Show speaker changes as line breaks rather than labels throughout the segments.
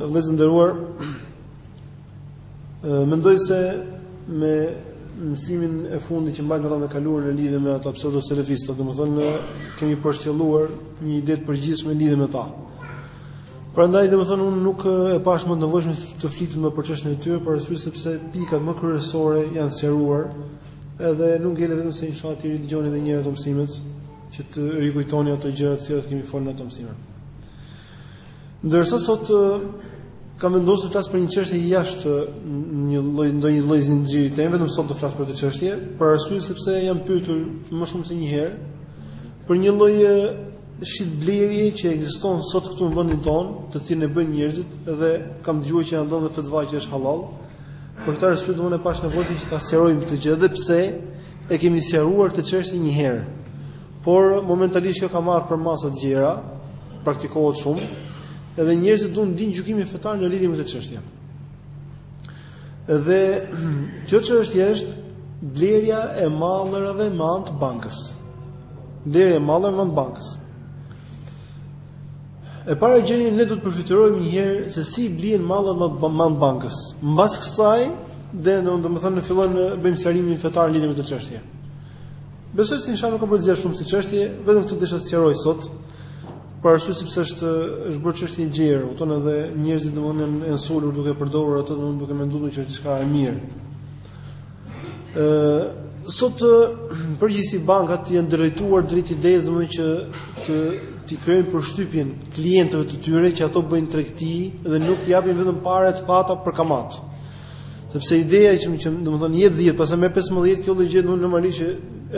Vëllezër të nderuar, mendoj se me mësimin e fundit që mbajtëm herën e kaluar në lidhje me ato pseudo selefista, domethënë kemi përcjellur një ide të përgjithshme lidhje me ta. Prandaj domethënë unë nuk e pash më të nevojshme të flitet më për çështjen e tyre, për arsye sepse pikat më kryesore janë sqaruar, edhe nuk ngelet vetëm se inshallah t'i dëgjoni edhe një herë ato mësimet që të rikujtoni ato gjëra të cilat kemi folur në ato mësime. Ndërsa sot kam vendosur të flas për një çështje jashtë një lloj ndonjë lloj zinxhiri të vetëm sot të flas për këtë çështje, për arsye sepse jam pyetur më shumë se një herë për një lloj shit blerje që ekziston sot këtu në vendin tonë, të cilën e bëjnë njerëzit dhe kam dëgjuar që janë dhënë fetva që është halal. Për këtë arsye domethënë e pash nevojë që ta sqarojmë këtë gjë dhe pse e kemi sqaruar këtë çështje një herë. Por momentalisht kjo ka marrë përmasa të gjera, praktikohet shumë, edhe njerëzit duan të dinë gjykimin fetar në lidhje me këtë çështje. Dhe kjo çështje është blerja e mallrave me anë të bankës. Blerja e mallrave me anë të bankës. E para gjë ne do të përfytyrojmë një herë se si blihen mallrat me anë të bankës. Mbas kësaj, domethënë fillojmë bëjmë sqarimin fetar në lidhje me këtë çështje. Besoj se inshallah nuk ka për të zgjat shumë si çështje, vetëm këtë desha të sqaroj sot. Për arsye sepse është është bërë çështje e gjerë, kupton edhe njerëzit domthonë janë sulur duke përdorur ato domthonë duke menduar që është diçka e mirë. Ë sot në përgjithësi bankat janë drejtuar drejt idesë domthonë që të t'i krijojnë përshtypjen klientëve të tyre që ato bëjnë tregti dhe nuk japin vetëm para të thata për kamat. Sepse ideja që domethënë jep 10, pastaj merr 15, kjo lloj gjë domethënë normalisht që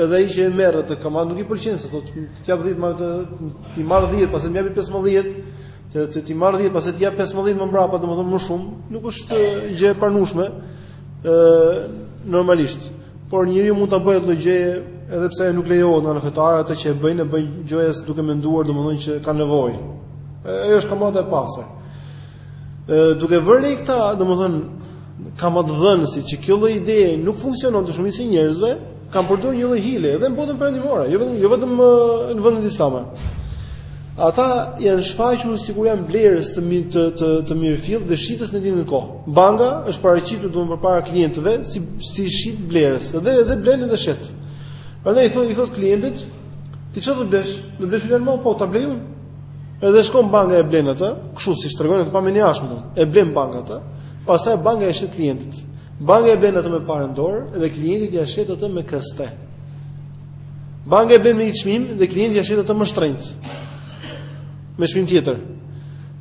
edhe ai që e merr atë kamat nuk i pëlqen se thotë t'i jap 10 më të t'i marr 10, pastaj më jap 15, të të t'i marr 10, pastaj t'i jap 15 më mbrapa, domethënë më shumë, nuk është gjë e pranueshme. ë normalisht. Por njeriu mund ta bëjë këtë gjë edhe pse nuk lejohet nga ana fetare ato që e bëjnë, e bëjnë gjoja se duke menduar domethënë që kanë nevojë. Ajo është kamata e pastër. duke vënë re këta, domethënë kamatdhënësit që kjo lloj ideje nuk funksionon te shumica e njerëzve, kanë përdorur një lloj hile dhe në botën perëndimore, jo vetëm jo vetëm në vendet islame. Ata janë shfaqur sikur janë blerës të mirë të të, të mirëfilltë dhe shitës në të njëjtën kohë. Banka është paraqitur domethënë përpara klientëve si si shit blerës dhe edhe blen edhe shet. Prandaj i thotë i thotë klientit, ti çfarë do blesh? Do blesh filan mall po ta blej unë. Edhe shkon banka e blen atë, kështu siç tregon në pamjen e jashtme, e blen banka atë, pastaj banka e shet klientit. Banka e blen atë me para në dorë dhe klientit ia shet atë me këste. Banka e blen me një çmim dhe klientit ia shet atë më shtrenjtë. Me çmim tjetër.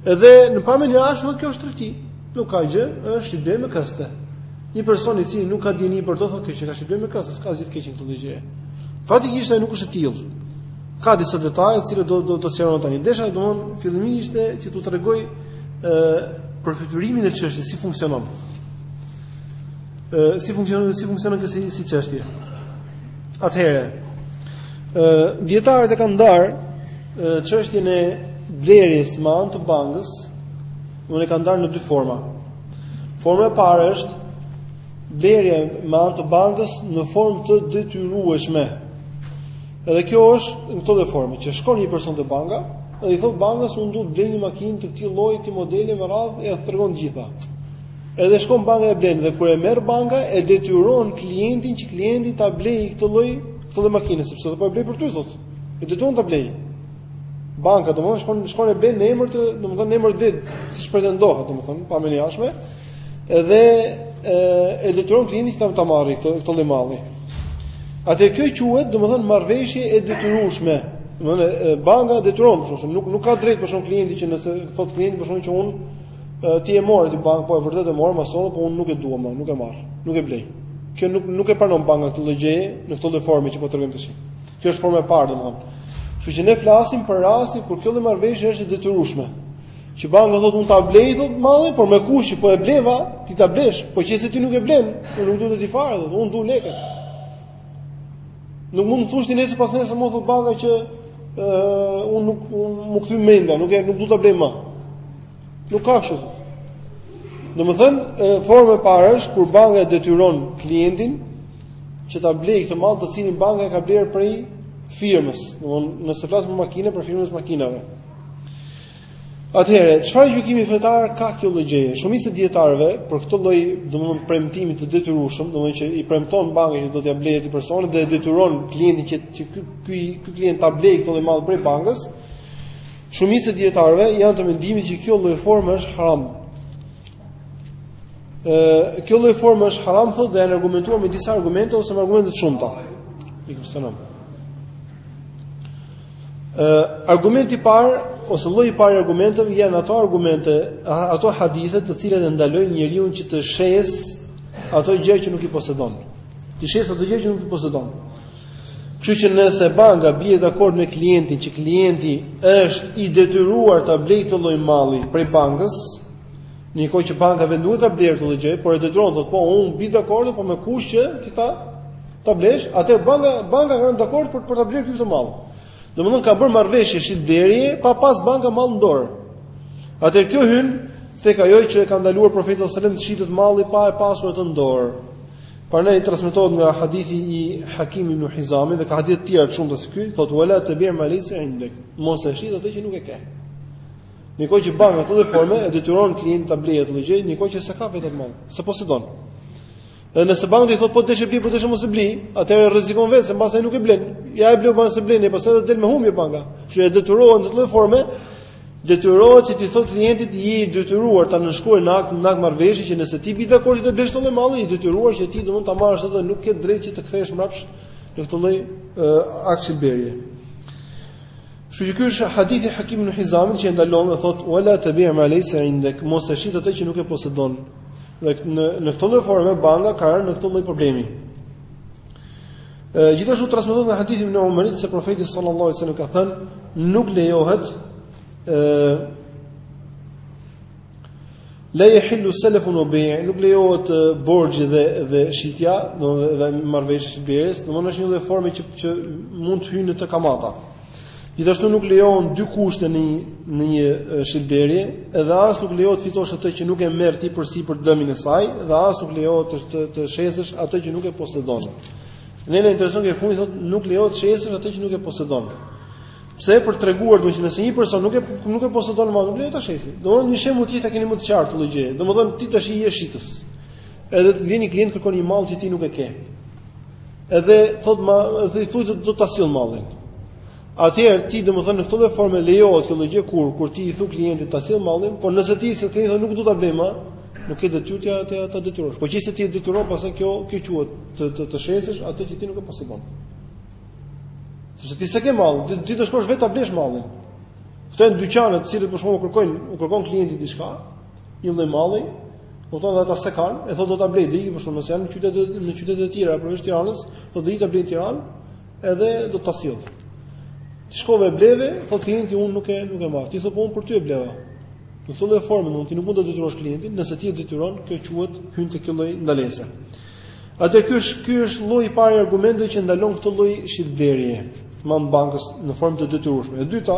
Edhe në pamjen e jashtme kjo është tregti. Nuk ka gjë, është shitblerje me këste. Një person i cili nuk ka dijeni për to thotë që kjo shitblerje me këste, s'ka asgjë të keq në këtë gjë. Faktikisht ai nuk është i tillë. Ka disa detaje të cilat do do të sqarojmë tani. Desha domethënë fillimisht që t'u tregoj ë përfytyrimin e çështjes si funksionon. Ë si funksionon si funksionon kjo si si çështje. Atëherë ë dijetarët e kanë ndarë çështjen e blerjes me anë të bankës, unë e kanë ndarë në dy forma. Forma e parë është blerja me anë të bankës në formë të detyrueshme. Edhe kjo është në këtë lloj forme, që shkon një person te banka dhe i thot bankës unë dua të blej një makinë të këtij lloji, këtij modeli me radhë, e tregon të gjitha. Edhe shkon banka e blen dhe kur e merr banka e detyron klientin që klienti ta blejë këtë lloj, këtë lloj makine, sepse unë po e blej për ty thot. E detyron ta blejë. Banka domethënë shkon shkon e blen në emër të, domethënë në emër të vet, siç pretendohet domethënë, pamjen e jashtme. Edhe e detyron klientin ta ta marrë këtë këtë lloj malli. Atë kjo quhet, domethënë marrëveshje e detyrueshme. Domethënë banka detyron, për shembull nuk nuk ka drejt për shembull klienti që nëse thot klienti për shembull që un ti e more ti bankë, po e vërtet e more, masonë, po un nuk e dua më, nuk e marr, nuk e blej. Kjo nuk nuk e pranon banka këtë lloj gjëje në këtë lloj forme që po tregojmë tash. Kjo është forma e parë domethënë. Kështu që ne flasim për rastin kur kjo lloj marrëveshje është e detyrueshme. Që banka thotë unë ta blej thot mallin, por me kusht që po e bleva, ti ta blesh, po qe se ti nuk e blen, unë nuk dua të di fare, thot, unë dua lekët. Nuk mund të thosh ti nesër pasnesër mund thot banka që ë unë nuk unë m'u kthy mendja, nuk e nuk dua ta blej më. Nuk ka kështu. Domethënë, forma e parë është kur banka e detyron klientin që ta blej këtë mall të cilin banka e ka blerë prej firmës, domthonë nëse flas për makinë prej firmës makinave. Atëherë, çfarë gjykimi fetar ka kjo lloj gjëje? Shumica e dijetarëve për këtë lloj, domthonë premtimi të detyrueshëm, domthonë që i premton banka që do t'ia blejë atij personit dhe e detyron klientin që që ky ky ky klient ta blejë këtë lloj mall prej bankës, shumica e dijetarëve janë të mendimit që kjo lloj forme është haram. Ë, kjo lloj forme është haram thotë dhe janë argumentuar me disa argumente ose me argumente të shumta. Alejkum selam. Ë argumenti i parë ose lloji i parë i argumenteve janë ato argumente, ato hadithe të cilat e ndalojnë njeriun që të shes ato gjë që nuk i posedon. Të shes ato gjë që nuk i posedon. Kështu që nëse banka bie dakord me klientin që klienti është i detyruar ta blejë atë lloj malli prej bankës, Në një kohë që banka vetë nuk e ka blerë këtë gjë, por e detyron thotë, po unë bi dakord, po me kusht që ti ta ta blesh, atëherë banka banka ka rënë dakord për për ta blerë këtë mall. Domethënë ka bërë marrëveshje shitblerje pa pas banka mall në dorë. Atëherë kjo hyn tek ajo që e ka ndaluar profeti sallallahu alajhi wasallam të shitet malli pa e pasur atë në dorë. Prandaj transmetohet nga hadithi i Hakim ibn Hizamit dhe ka hadithe të tjera shumë të si ky, thotë wala tabi' ma laysa indak. Mos e shit atë që nuk e ke. Në kohë që banka në këtë forme e detyron klientin ta blejë atë gjë, në kohë që s'e ka vetë atë mall, s'e posedon. Dhe nëse banka i thotë po deshe blije, po deshe mos e bli, atëherë rrezikon vetë se mbase ai nuk e blen. Ja e bleu banka s'e blen, pastaj do të del me humbje banka. Që e detyrohen në këtë forme, detyrohet që t'i thotë klientit je i detyruar ta nënshkruaj një akt një aktmarrëveshje që nëse ti bi dakord që të blesh këtë mall je i detyruar që ti domethënë ta marrësh atë nuk ke të drejtë që të kthesh mbrapsht në këtë lloj akt shitblerje Kështu që ky është hadithi i Hakim ibn Hizamit që e ndalon dhe thotë wala tabi' ma laysa indak, mos e shit atë që nuk e posedon. Dhe në këtë lloj forme banka ka rënë në këtë lloj problemi. Ë gjithashtu transmetohet nga hadithi i ibn Umarit se profeti sallallahu alaihi wasallam ka thënë nuk lejohet ë La yahillu salafun wa bay', nuk lejohet borxhi dhe dhe shitja, domethënë dhe marrëveshja e shitblerjes, domethënë është një lloj forme që që mund të hyjë në të kamata. Gjithashtu nuk lejohen dy kushte në një në një shitblerje, edhe as nuk lejohet fitosh atë që nuk e merr ti përsipër dëmin e saj, dhe as nuk lejohet të të, të shesësh atë që nuk e posedon. Ne na intereson kjo e fundit thotë nuk lejohet të shesësh atë që nuk e posedon. Pse për treguar domethënë nëse një person nuk e nuk e posedon mall, nuk lejohet ta shesi. Domethënë një shembull tjetër ta keni më të qartë këtë gjë. Domethënë ti tash je shitës. Edhe të vjen një klient kërkon një mall që ti nuk e ke. Edhe thot më, edhe i thotë do ta sill mallin. Atëherë ti domethënë në këtë lloj forme lejohet kjo gjë kur kur ti i thu klientit ta sill mallin, por nëse ti se ti nuk do ta blej më, nuk e detyrë ti atë ta detyrosh. Po qe se ti e detyron, pastaj kjo kjo quhet të të, të shesësh atë që ti nuk e posedon. Sepse ti s'e ke mall, ti, ti do shkosh vetë ta blesh mallin. Këto janë dyqanet të cilët për shembull u kërkojnë, u kërkon klienti diçka, një lloj malli, domethënë ata s'e kanë, e thotë do ta blej, do iki për shembull se janë në qytete në qytete të tjera përveç Tiranës, do të iki ta blej në Tiranë, edhe do ta sill. Ti shkove e bleve, thotë klienti unë nuk e nuk e marr. Ti thua po unë për ty e bleva. Në këtë lloj forme mund ti nuk mund të detyrosh klientin, nëse ti e detyron, kjo quhet hyn te kjo lloj ndalese. Atëherë ky është ky është lloji i parë i argumenteve që ndalon këtë lloj shitblerjeje me bankën në formë të detyrueshme. E dyta,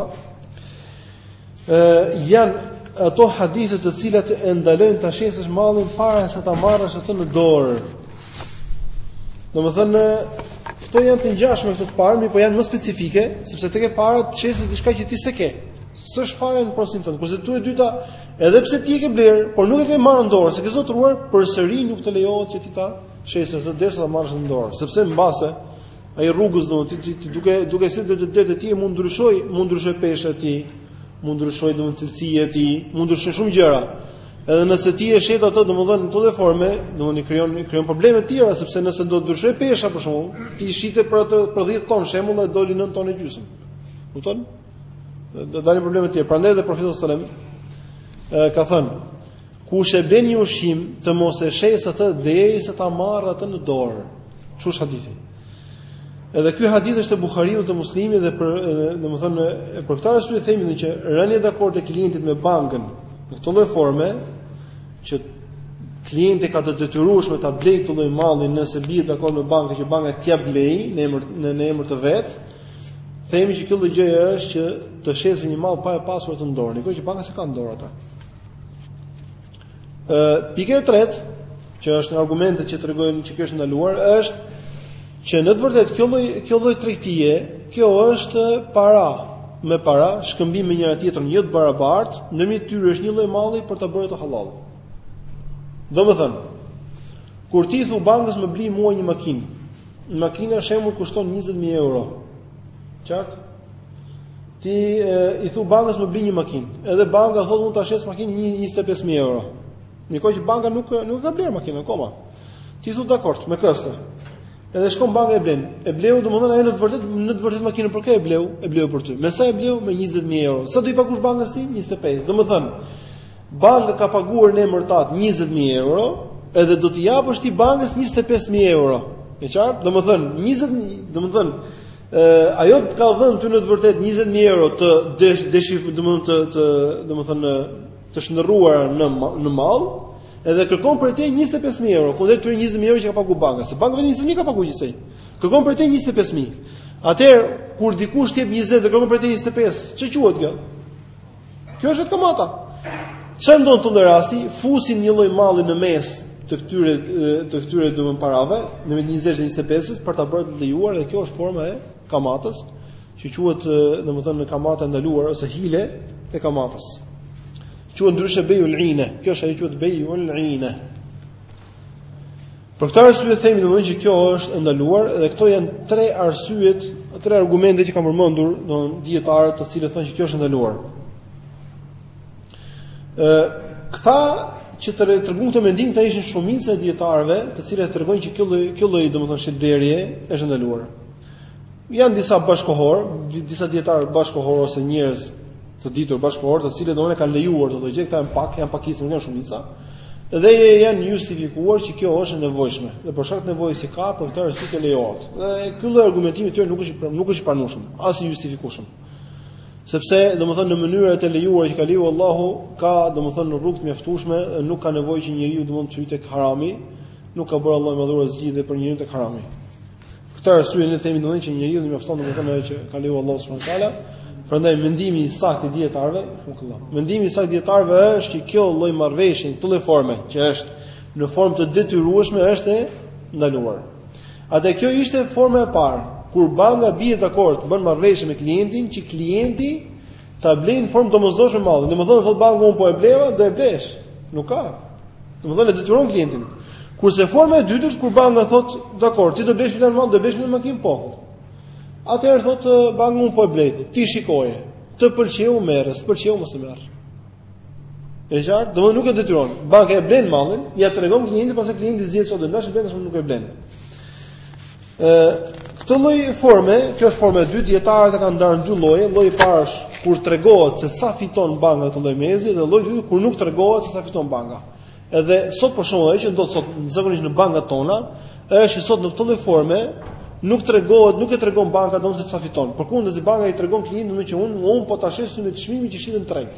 ë janë ato hadithe të cilat e ndalojnë ta shesësh mallin para se ta marrësh atë në dorë. Domethënë, këto janë të ngjashme me këto të parët, mirëpo janë më specifike, sepse tek e para të shesësh diçka që ti s'e ke. S'është fare në pronësinë tënde. Kurse këtu e dyta Edhe pse ti e ke blerë, por nuk e ke marrë në dorë, s'e ke zotëruar, përsëri nuk të lejohet që ti ta shesësh atë derisa ta marrësh në dorë, sepse mbase ai rrugës do ti, ti, ti duke duke u sjellë drejt te ti mund të ndryshojë, mund të ndryshojë pesha e tij, mund të ndryshojë domethënë cilësia e tij, mund të ndryshojnë shumë gjëra. Edhe nëse ti e shet atë, domethënë në çdo formë, domethënë i krijon i krijon probleme të tjera, sepse nëse do të ndryshojë pesha për shembull, ti e shite për atë për 10 ton shembull dhe doli 9 ton e gjysmë. Kupton? Do dalin probleme të tjera. Prandaj edhe profeti sallallahu alajhi wasallam ka thënë, kush e blen një ushqim të mos e shesë atë derisa ta marrë atë në dorë. Kështu është hadithi. Edhe ky hadith është e Buhariut dhe Muslimit dhe për domethënë për këtë arsye themi ne që rënia dakord e klientit me bankën në këtë lloj forme që klienti ka të detyrueshme ta blejë këtë lloj malli nëse bie dakord me bankën që banka t'ia blejë në emër në emër të vet, Themi që kjo lloj gjëje është që të shesë një mall pa e pasur atë në dorë, në një kohë që banka s'e ka në dorë atë. Ë, pika e tretë, që është nga argumentet që tregojnë që kjo është e ndaluar, është që në të vërtetë kjo lloj kjo lloj tregtie, kjo është para me para, shkëmbim me njëra tjetrën jo të barabartë, ndërmjet tyre është një lloj malli për ta bërë atë hallall. Domethënë, kur ti i thu bankës më bli mua një makinë, Një makina shembull kushton 20000 euro. Qartë? Ti e, i thu bankës më bli një makinë. Edhe banka thotë unë ta shes makinën 25000 euro. Në një kohë që banka nuk nuk e ka blerë makinën akoma. Ti thu dakord me këstë. Edhe shkon banka e blen. E bleu domethënë ajo në të vërtetë në të vërtetë makinën për kë e bleu? E bleu për ty. Me sa e bleu? Me 20000 euro. Sa do i pagush bankës ti? 25. Domethënë Banka ka paguar në emër tat 20000 euro, edhe do t'i japësh ti bankës 25000 euro. E qartë? Domethën 20, domethën ë ajo të ka dhënë ty në të vërtetë 20000 euro të desh desh domethën të të domethën të shndërruara në në mall, edhe kërkon prej teje 25000 euro, kundrejt atyre 20000 euro që ka pagu banka, se banka vetëm 20000 ka pagu gjithsej. Kërkon prej teje 25000. Atëherë kur dikush të jep 20 dhe kërkon prej teje 25, ça quhet kjo? Kjo është kamata. Çfarë ndodh në këtë lloj rasti? Fusin një lloj malli në mes të këtyre të këtyre domthon parave në mes 20 dhe 25-s për ta bërë të lejuar dhe kjo është forma e kamatës që quhet domethënë kamata e ndaluar ose hile e kamatës. Quhet ndryshe bejul ine. Kjo është ajo quhet bejul ine. Për këtë arsye themi domthonjë që kjo është e ndaluar dhe këto janë tre arsyet, tre argumente që kanë përmendur domthonjë dietarët të cilët thonë që kjo është e ndaluar. Ë këta që të tregon këtë mendim ta ishin shumica e dijetarëve, të cilët tregojnë që kjo lloj kjo lloj domthonjë shitblerje është e ndaluar. Janë disa bashkëkohorë, disa dijetarë bashkëkohorë ose njerëz të ditur bashkëkohorë, të cilët domethënë kanë lejuar këtë gjë, këta janë pak, janë pakicë, nuk janë shumica. Dhe janë justifikuar që kjo është e nevojshme. Dhe për shkak të nevojës që ka, për këtë arsye të lejohet. Dhe ky lloj argumentimi i tyre nuk është nuk është i pranueshëm, as i justifikueshëm. Sepse, domethënë në mënyrë të lejuar që ka lejuar Allahu, ka domethënë rrugë të mjaftueshme, nuk ka nevojë që njeriu domethënë të hyjë tek harami, nuk ka bërë Allahu domethënë zgjidhje për njeriu tek harami. Këtë arsye ne themi domthonjë që njeriu t'i mjaftojë domethënë ajo që ka lejuar Allahu subhanahu wa taala. Prandaj mendimi i saktë i dijetarëve, Allah. Mendimi i saktë i dijetarëve është që kjo lloj marrëveshje, kjo lloj forme që është në formë të detyrueshme është e ndaluar. Atëherë kjo ishte forma e parë, kur banka bie dakord, bën marrëveshje me klientin që klienti Ta blejë në formë të domosdoshme mallin. Domethënë thot banka un po e bleva, do e blesh. Nuk ka. Domethënë e detyron klientin. Kurse forma e dytë është kur banka thot, dakord, ti do blesh filan mall, do blesh një makinë po. Atëherë thot banka un po e blej. Ti shikoje. Të pëlqeu merr, s'pëlqeu mos e merr. E qartë, domethënë nuk e detyron. Banka e blen mallin, ja tregon klientit, pastaj klienti zgjedh çfarë do, ndash blen apo nuk e blen. Ë këtë lloj forme, kjo është forma e dytë, dijetarët e kanë ndarë në dy lloje, lloji i parë është kur tregohet se sa fiton banka këtë lloj marrëveshje dhe lloji i dytë kur nuk tregohet se sa fiton banka. Edhe sot për shembull, ajo që ndodh sot zakonisht në bankat tona, është që sot në këtë lloj forme nuk tregohet, nuk e tregon banka domethënë se sa fiton. Përkundrazi banka i tregon klientit domethënë që unë unë po ta shes në çmimin që shitet në treg.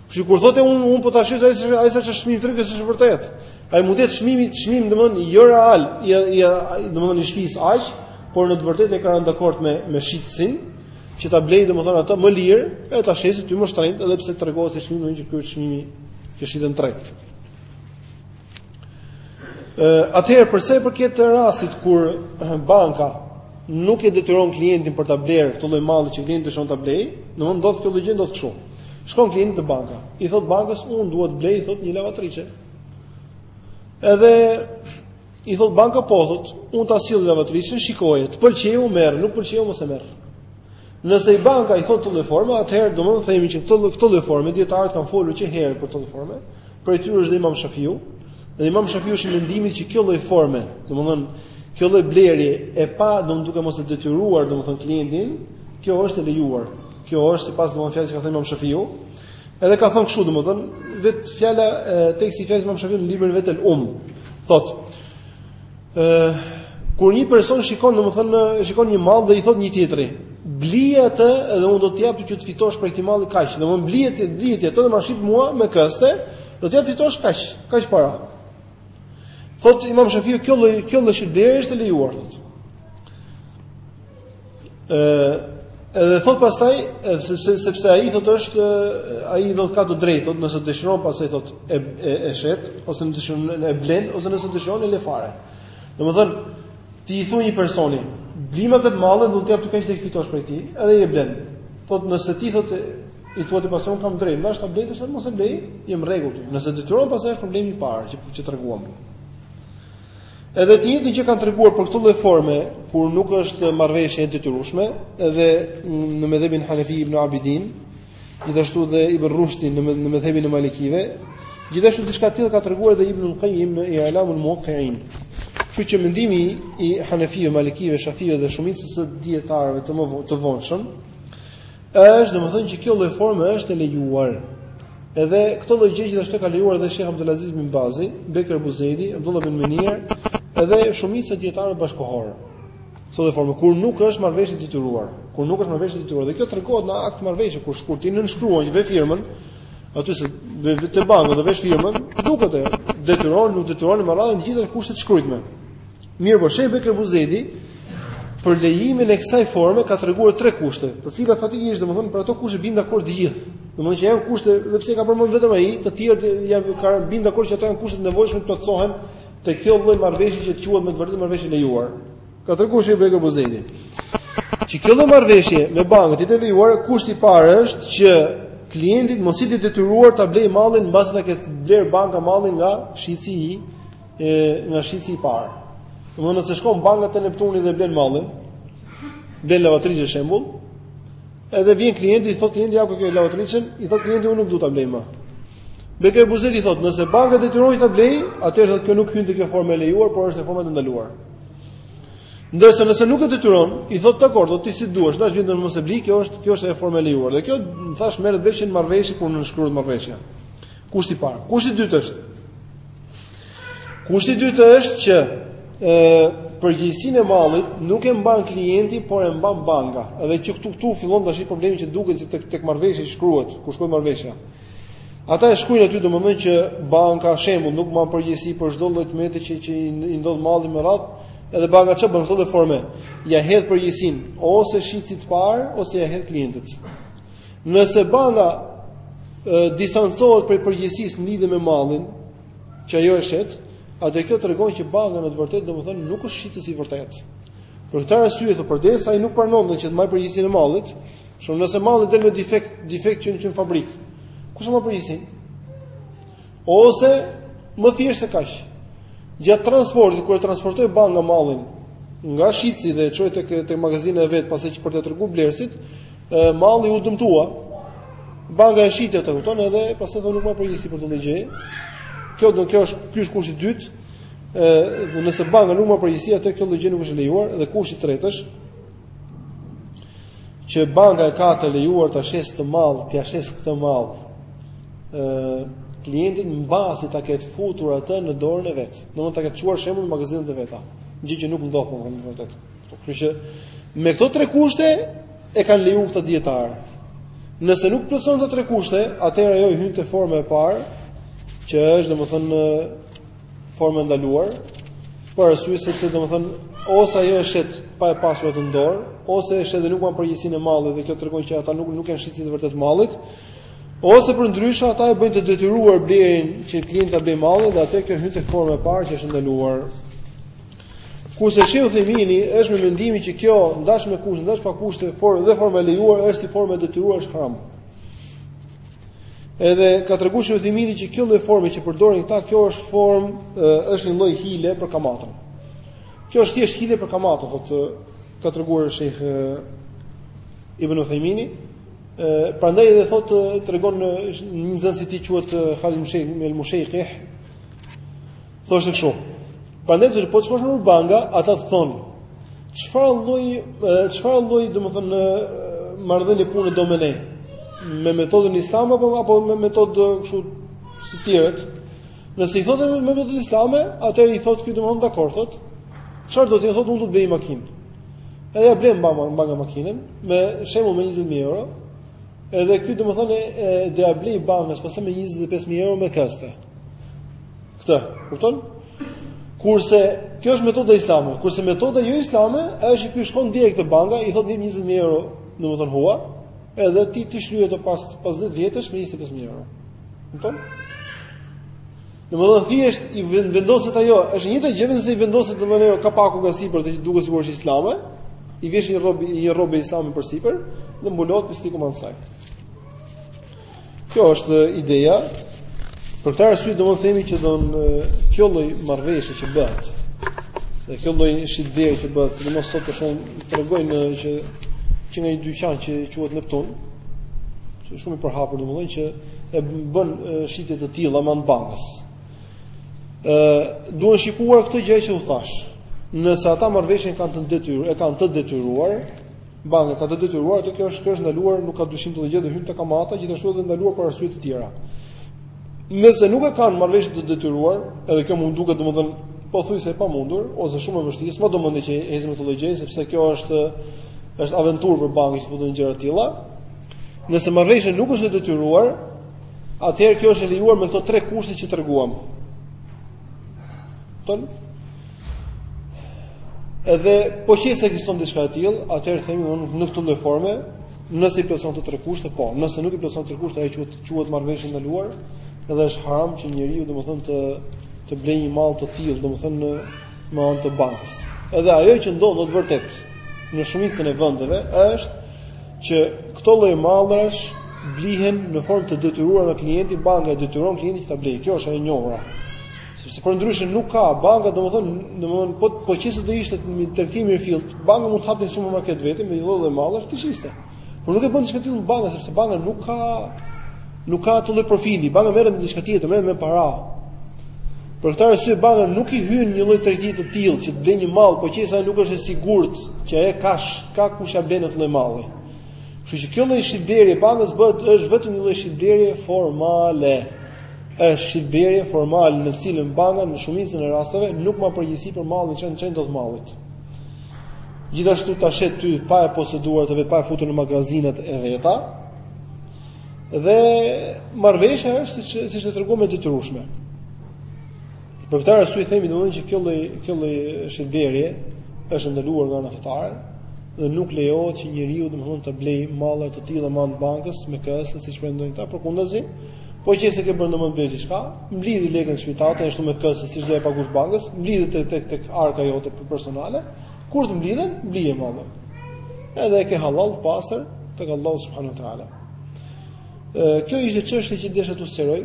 Sikur thotë unë unë po ta shes aq sa aq sa ç'është çmimi në treg e s'është vërtet. Ai mund të jetë çmimi çmim domthonë jo real, i i domthonë i shtëpisë aq, por në të vërtetë e ka rënë dakord me me shitësin që ta blej domthonë atë më lirë, e ta shesë ty më shtrenjtë edhe pse tregohet si çmimi që ky është çmimi që shitet në treg. Atëherë për sa i përket rastit kur banka nuk e detyron klientin për ta blerë këtë lloj malli që klienti dëshiron ta blejë, domthonë ndodh kjo gjë ndodh kështu. Shkon klienti te banka, i thot bankës, "Unë dua të blej thot një lavatriçe." Edhe i thot banka, "Po thot, unë ta sjell lavatriçen, shikoje, të pëlqeu merr, nuk të pëlqeu mos e merr." Nëse i banka i thotë këtë lloj forme, atëherë do të themi që këtë këtë lloj forme dijetarët kanë folur që herë për këtë lloj forme, prej tyre është dhe Imam Shafiu, dhe Imam Shafiu është i mendimit që kjo lloj forme, domethënë kjo lloj blerje e pa do të duke mos e detyruar domethënë klientin, kjo është e lejuar. Kjo është sipas domethënë fjalës që ka thënë Imam Shafiu. Edhe ka thënë kështu domethënë, vet fjala teksti i fjalës Imam Shafiu në librin e vet Um, thotë Ë kur një person shikon, domethënë e shikon një mall dhe i thot një tjetri, blije atë dhe unë do të të jap që të fitosh prej këtij malli kaq. Domthonë blije ti, blije ti, atë dhe ma shit mua me këste, do të jap të fitosh kaq, kaq para. Thot Imam Shafiu, kjo lloj kjo lloj shitblerje është e lejuar thot. Ëh, edhe thot pastaj, sepse sepse ai thot është ai do të ka të drejtë, thot nëse dëshiron pastaj thot e e, e shet ose nëse dëshiron e blen ose nëse dëshiron e le fare. Domethën ti i thua një personi, blima këtë mall do të jap të kesh të fitosh prej tij, edhe ai e blen. Thot nëse ti thot i thua ti pastaj kam drejt, dash ta blesh, dash mos e blej, jemi n'rregull. Nëse detyron pastaj është problemi i parë që që treguam. Edhe të njëjtën gjë kanë treguar për këtë lloj forme, kur nuk është marrëveshje e detyrueshme, edhe në mëdhëbin Hanefi Ibn Abidin, gjithashtu dhe Ibn Rushdi në në medhhebin e Malikive, gjithashtu diçka të tillë ka treguar edhe Ibn Qayyim në I'lamul Muwaqqi'in. Kështu që mendimi i Hanefive, Malikive, Shafive dhe shumicës së dijetarëve të më të vonshëm Është, domethënë që kjo lloj forme është e lejuar. Edhe këtë lloj gjë gjithashtu ka lejuar edhe Sheikh Abdulaziz bin Bazi, Bekr Buzejdi, Abdullah bin Meni, edhe shumica dijetarëve bashkëkohorë. Këtë lloj forme kur nuk është marrëveshje detyruar, kur nuk është marrëveshje detyruar. Dhe kjo tregohet në akt marrëveshje kur shkon ti nënshkruan që ve firmën, aty se vete te banka do vesh firmën, duket e detyron, nuk detyron me radhë të gjithë kushtet shkruajtme. Mirëpo Sheh Bekr Buzejdi për lejimin e kësaj forme ka treguar tre kushte, të cilat faktikisht domethënë për ato kushte bin dakord të gjithë. Domethënë që janë kushte, dhe pse ka përmend vetëm ai, të tjerë janë ka bin dakord që ato janë kushte të nevojshme të plotësohen te kjo lloj marrëveshje që quhet me të vërtetë marrëveshje e lejuar. Ka treguar Sheh Bekr Buzejdi. Që kjo lloj marrëveshje me bankën të jetë e lejuar, kushti i parë është që klienti të mos jetë i detyruar ta blejë mallin mbasi e ka blerë banka mallin nga shitësi i e nga shitësi i parë. Domethënë nëse shkon banka te Neptuni dhe blen mallin, blen lavatriçe shembull, edhe vjen klienti, i thot klienti, ja ku ke lavatriçen, i thot klienti, unë nuk du ta blej më. Bekr Buzejdi thot, nëse banka të detyron ta blesh, atëherë thot, kjo nuk hyn te kjo formë e lejuar, por është formë e ndaluar. Ndërsa nëse nuk e detyron, i thotë dakord, bo ti si duash, dash blije, dash mos e bli, kjo është kjo është formë e lejuar. Dhe kjo thash merret vesh në marrëveshje kur nënshkruhet marrëveshja. Kushti i parë. Kushti i dytë është. Kushti i dytë është që ë përgjegjësinë e mallit nuk e mban klienti, por e mban banka. Edhe që këtu këtu fillon tash problemi që duket që tek tek marrëveshja shkruhet, kur shkruhet marrëveshja. Ata e shkruajnë aty domethënë që banka shembull nuk mban përgjegjësi për çdo lloj të mete që që i ndodh mallit me radhë, edhe banka çfarë bën në këtë formë? Ia hedh përgjegjësinë ose shitësit të parë ose ia hedh klientit. Nëse banka e, distancohet prej përgjegjësisë në lidhje me mallin, që ajo e shet, atëherë kjo tregon që banka në të vërtetë domethënë nuk është shitës i vërtetë. Për këtë arsye thotë përderisa ai nuk pranon dhe që të mbajë përgjegjësinë e mallit, shembull nëse malli del me defekt, defekt që në fabrikë. Kush ta mbajë përgjegjësinë? Ose më thjesht se kaq. Gjatë transportit kur e transportoi banka mallin nga shitësi dhe e çoi tek tek magazina e vet pastaj për t'ia treguar blerësit, malli u dëmtua. Banka e shiti atë kupton edhe pastaj thotë nuk mbaj përgjegjësi për këtë lloj gjëje. Kjo do kjo është ky është kushti i dytë. Ë nëse banka nuk mban përgjegjësi atëherë kjo lloj gjëje nuk është e lejuar dhe kushti i tretë është që banka e ka të lejuar ta shesë këtë mall, t'ia shesë këtë mall, ë klientit mbasi ta ketë futur atë në dorën e vet. Domethënë ta ketë çuar shembull në magazinat e veta, gjë që nuk ndodh domethënë në të vërtetë. Kështu që me këto tre kushte e kanë lejuar këta dijetarë. Nëse nuk plotëson këto tre kushte, atëherë ajo hyn te forma e parë, që është domethënë formë e ndaluar, për arsye sepse domethënë ose ajo e shet pa e pasur atë në dorë, ose e shet edhe nuk mban përgjegjësinë e mallit dhe kjo tregon që ata nuk nuk janë shitësit e vërtetë të mallit, ose përndryshe ata e bëjnë të detyruar blerjen që klienti ta blejë mallin dhe atëherë kjo hyn tek forma e parë që është e ndaluar. Kurse sheh Uthejmini është me mendimin që kjo ndash me kushte, ndash pa kushte, por dhe forma e lejuar edhe si forma e detyruar është haram. Edhe ka treguar sheh Uthejmini që kjo lloj forme që përdorin këta, kjo është formë, është një lloj hile për kamatën. Kjo është thjesht hile për kamatën, thotë ka treguar shejh Ibn Uthejmini. Prandaj edhe thotë tregon një nxënës i tij quhet Halid shejh El Mushejkih, Thoshte kështu. Prandaj thoshte po të shkosh nëpër banka, ata të thonë çfarë lloj çfarë lloj domethënë marrëdhënie pune do me ne me metodën islame apo apo me metodë kështu si të tjerët. Nëse i thotë me metodën islame, atëherë i thotë ky domethënë dakord thotë. Çfarë do ti thotë unë do të blej makinë. Edhe ia blen banka banka makinën me shembull me 20000 euro. Edhe ky domethënë e do ia blejë bankës pastaj me 25000 euro me këste. Këtë, kupton? Kurse kjo është metoda islame, kurse metoda jo islame është që shkon direkt te banka, i thotë 20000 euro, domethënë hua, edhe ti t'i shlyesh pas pas 10 vjetësh me 25000 euro. Kupton? Domethënë thjesht i vendoset ajo, është e njëjta gjë veçse i vendoset domethënë ajo kapaku nga sipër dhe duket sikur është islame, i vesh një rrobe një rrobe islame përsipër dhe mbulohet me stikun e saj. Kjo është ideja. Për këtë arsye domethënë themi që domethënë kjo lloj marrëveshje që bëhet. Dhe kjo lloj shitblerje që bëhet, domethënë tregojnë që që nga një dyqan që quhet Neptun, që është shumë i përhapur domethënë që e bën shitje të tilla me anë bankës. Ë duhen shikuar këto gjëra që u thashë. Nëse ata marrëveshjen e kanë të detyrë, e kanë të detyruar, Banka ka të detyruar atë kjo është kjo është e ndaluar, nuk ka dyshim këtë gjë, hyn tek kamata, gjithashtu e ndaluar për arsye të tjera. Nëse nuk e kanë marrëveshje të detyruar, edhe kjo më duket domethënë pothuajse e pamundur ose shumë e vështirë, s'ma do mendja që e bën këtë lloj gjëje, sepse kjo është është aventurë për bankën që futet në gjëra të tilla. Nëse marrëveshja nuk është e detyruar, atëherë kjo është e lejuar me këto tre kushte që treguam. Ton Edhe po qe se ekziston diçka e tillë, atëherë themi në këtë lloj forme, nëse i plotëson të tre kushte, po, nëse nuk i plotëson të tre kushte, ajo quhet quhet marrëveshje e ndaluar, edhe është haram që njeriu domethënë të të blejë një mall të tillë, domethënë në me anë të bankës. Edhe ajo që ndodh në të vërtetë në shumicën e vendeve është që këto lloj mallrash blihen në formë të detyruar nga klienti, banka e detyron klientin që ta blejë. Kjo është e njohura. Sepse përndryshe nuk ka banka, domethënë, domethënë po po qe se do ishte një tregti e tillë, banka mund të hapte një supermarket vetëm me një lloj mallrash t'i shiste. Por nuk e bën diçka të tillë banka, sepse banka nuk ka nuk ka atë lloj profili. Banka merret me diçka tjetër, merret me para. Për këtë arsye banka nuk i hyn një lloj tregtie të tillë që të blejë një mall, po qe se nuk është e sigurt që ai ka Ka kush ia blen atë lloj malli. Kështu që kjo lloj shitblerje bankës bëhet është vetëm një lloj shitblerje formale. Është shitblerje formale në cilën banka në shumicën e rasteve nuk ma përgjegjësi për mallin ça i ndodh mallit. Gjithashtu ta shet ty pa e poseduar atë vetë pa e futur në magazinat e veta. Dhe marrveshja është siç siç e treguam e detyrueshme. Për këtë arsye themi domethënë që kjo lloj kjo lloj shitbërje është ndaluar nga ana fetare dhe nuk lejohet që njeriu domethënë të blejë mallra të tilla me anë të bankës me këste siç mendojnë këta, përkundazi, po që se ke bërë domosdoshmë të blesh diçka, mblidhi lekët në shpi tënde ashtu me këste siç do e paguash bankës, mblidhi tek tek tek arka jote për personale, kur të mblidhen, blije mallin. Edhe e ke hallall të pastër tek Allahu subhanahu wa taala. Kjo ishte çështja që desha të sqaroj,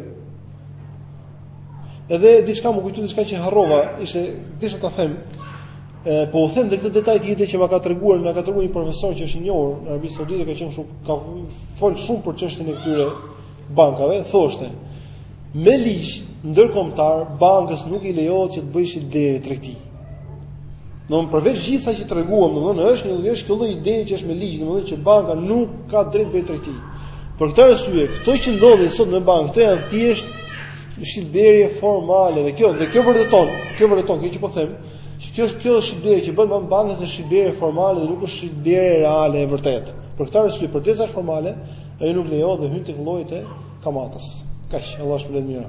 Edhe diçka m'u kujtu diçka që harrova, ishte desha ta them. Ë po e them dhe këtë detaj tjetër që më ka treguar, më ka treguar një profesor që është i njohur në Arabinë Saudite, ka qenë shumë ka fol shumë për çështjen e këtyre bankave, thoshte. Me ligj ndërkombëtar bankës nuk i lejohet që të bëjë shitblerje, tregti. Domthon përveç gjithë sa që treguam, domthon është një është kjo lloj ide që është me ligj, domthon që banka nuk ka drejt të bëjë tregti. Për këtë arsye, këto që ndodhin sot në bankë, këto janë thjesht shitbërje formale dhe kjo dhe kjo vërteton, kjo vërteton kjo që po them, që kjo është kjo është shitbërje që bën banka, banka është shitbërje formale dhe nuk është shitbërje reale e vërtetë. Për këtë arsye, përderisa formale, ajo nuk lejohet dhe hyn tek llojet e kamatës. Kaq, Allahu ju shpërbleftë mirë.